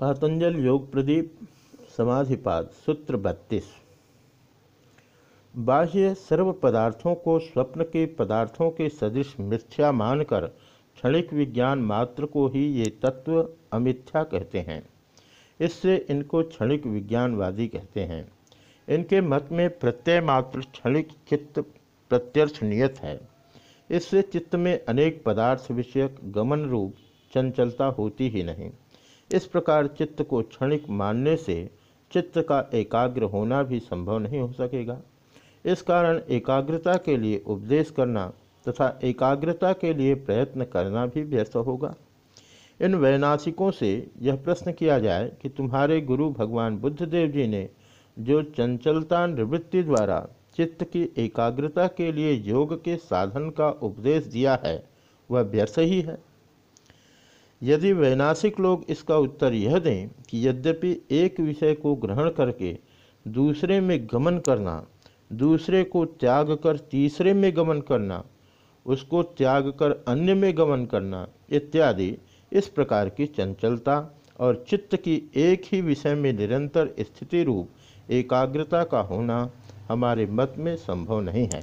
पातंजल योग प्रदीप, समाधिपाद, सूत्र बत्तीस। बाह्य सर्व पदार्थों को स्वप्न के पदार्थों के सदृश मिथ्या मानकर क्षणिक विज्ञान मात्र को ही ये तत्व अमिथ्या कहते हैं। इससे इनको क्षणिक विज्ञानवादी कहते हैं। इनके मत में प्रत्यय मात्र क्षणिक चित्त प्रत्यर्थ नियत है। इससे चित्त में अनेक पदार्थ विषयक गमन रूप चंचलता होती ही नहीं। इस प्रकार चित्त को क्षणिक मानने से चित्त का एकाग्र होना भी संभव नहीं हो सकेगा। इस कारण एकाग्रता के लिए उपदेश करना तथा एकाग्रता के लिए प्रयत्न करना भी व्यर्थ होगा। इन वैनाशिकों से यह प्रश्न किया जाए कि तुम्हारे गुरु भगवान बुद्धदेव जी ने जो चंचलता निवृत्ति द्वारा चित्त की एकाग्रता के लिए योग के साधन का उपदेश दिया है, वह व्यर्थ ही है। यदि वैनाशिक लोग इसका उत्तर यह दें कि यद्यपि एक विषय को ग्रहण करके दूसरे में गमन करना, दूसरे को त्याग कर तीसरे में गमन करना, उसको त्याग कर अन्य में गमन करना इत्यादि इस प्रकार की चंचलता और चित्त की एक ही विषय में निरंतर स्थिति रूप एकाग्रता का होना हमारे मत में संभव नहीं है।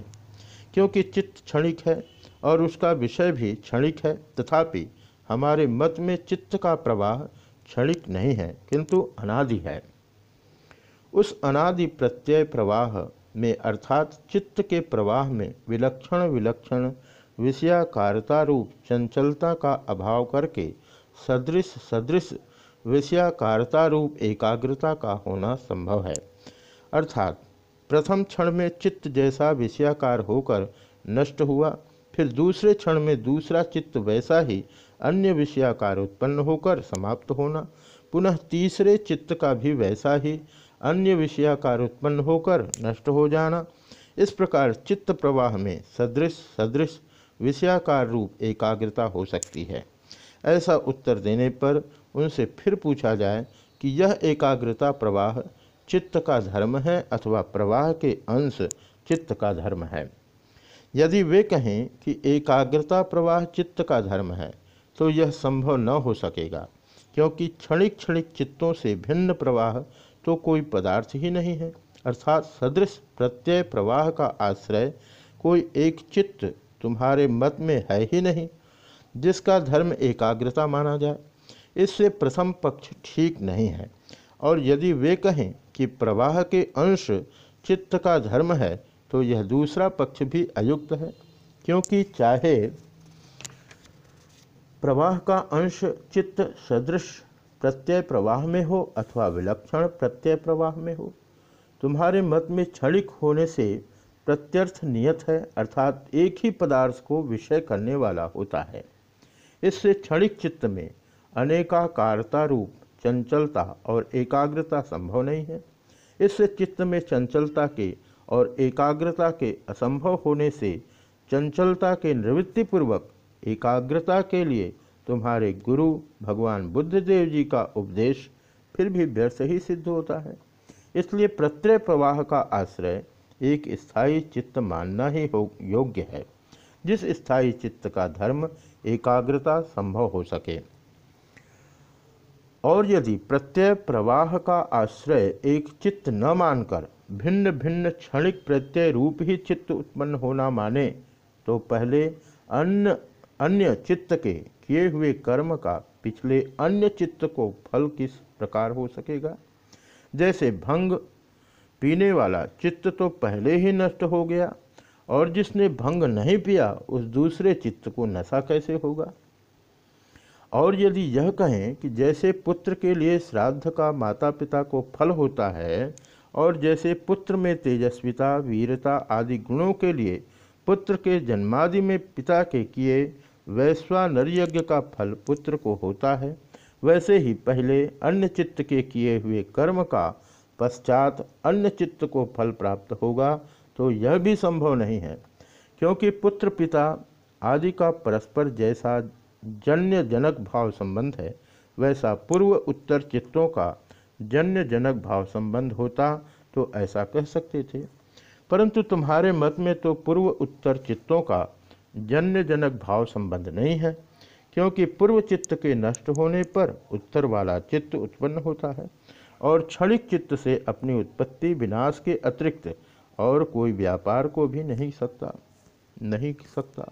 क्योंकि चित्त क्षणिक है और उसका विषय भी क्षणिक है, तथापि हमारे मत में चित्त का प्रवाह क्षणिक नहीं है, किंतु अनादि है। उस अनादि प्रत्यय प्रवाह में अर्थात चित्त के प्रवाह में विलक्षण विलक्षण विषयाकारता रूप चंचलता का अभाव करके सदृश सदृश विषयाकारता रूप एकाग्रता का होना संभव है। अर्थात प्रथम क्षण में चित्त जैसा विषयाकार होकर नष्ट हुआ फिर दूसरे क्षण में दूसरा चित्त वैसा ही अन्य विषयाकार उत्पन्न होकर समाप्त होना। पुनः तीसरे चित्त का भी वैसा ही अन्य विषयाकार उत्पन्न होकर नष्ट हो जाना। इस प्रकार चित्त प्रवाह में सदृश सदृश, विषयाकार रूप एकाग्रता हो सकती है। ऐसा उत्तर देने पर उनसे फिर पूछा जाए कि यह एकाग्रता प्रवाह चित्त का धर्म है अथवा प्रवाह के अंश चित्त का धर्म है। यदि वे कहें कि एकाग्रता प्रवाह चित्त का धर्म है तो यह संभव न हो सकेगा, क्योंकि क्षणिक क्षणिक चित्तों से भिन्न प्रवाह तो कोई पदार्थ ही नहीं है। अर्थात सदृश प्रत्यय प्रवाह का आश्रय कोई एक चित्त तुम्हारे मत में है ही नहीं, जिसका धर्म एकाग्रता माना जाए। इससे प्रथम पक्ष ठीक नहीं है, और यदि वे कहें कि प्रवाह के अंश चित्त का धर्म है तो यह दूसरा पक्ष भी अयुक्त है, क्योंकि चाहे प्रवाह का अंश चित्त सदृश प्रत्यय प्रवाह में हो अथवा विलक्षण प्रत्यय प्रवाह में हो, तुम्हारे मत में क्षणिक होने से प्रत्यर्थ नियत है, अर्थात एक ही पदार्थ को विषय करने वाला होता है। इससे क्षणिक चित्त में अनेकाकारता रूप, चंचलता और एकाग्रता संभव नहीं है। इससे चित्त में चंचलता के और एकाग्रता के असंभव होने से चंचलता के निवृत्तिपूर्वक एकाग्रता के लिए तुम्हारे गुरु भगवान बुद्धदेव जी का उपदेश फिर भी व्यर्थ ही सिद्ध होता है। इसलिए प्रत्यय प्रवाह का आश्रय एक स्थायी चित्त मानना ही हो योग्य है, जिस स्थायी चित्त का धर्म एकाग्रता संभव हो सके। और यदि प्रत्यय प्रवाह का आश्रय एक चित्त न मानकर भिन्न भिन्न क्षणिक प्रत्यय रूप ही चित्त उत्पन्न होना माने तो पहले अन्य अन्य चित्त के किए हुए कर्म का पिछले अन्य चित्त को फल किस प्रकार हो सकेगा? जैसे भंग पीने वाला चित्त तो पहले ही नष्ट हो गया, और जिसने भंग नहीं पिया, उस दूसरे चित्त को नशा कैसे होगा? और यदि यह कहें कि जैसे पुत्र के लिए श्राद्ध का माता पिता को फल होता है और जैसे पुत्र में तेजस्विता, वीरता आदि गुणों के लिए पुत्र के जन्मादि में पिता के किए वैश्वानर यज्ञ का फल पुत्र को होता है, वैसे ही पहले अन्य चित्त के किए हुए कर्म का पश्चात अन्य चित्त को फल प्राप्त होगा तो यह भी संभव नहीं है, क्योंकि पुत्र पिता आदि का परस्पर जैसा जन्य जनक भाव संबंध है, वैसा पूर्व उत्तर चित्तों का जन्य जनक भाव संबंध होता तो ऐसा कह सकते थे। परंतु तुम्हारे मत में तो पूर्व उत्तर चित्तों का जन्य जनक भाव संबंध नहीं है, क्योंकि पूर्व चित्त के नष्ट होने पर उत्तर वाला चित्त उत्पन्न होता है और क्षणिक चित्त से अपनी उत्पत्ति विनाश के अतिरिक्त और कोई व्यापार को भी नहीं सकता नहीं सकता।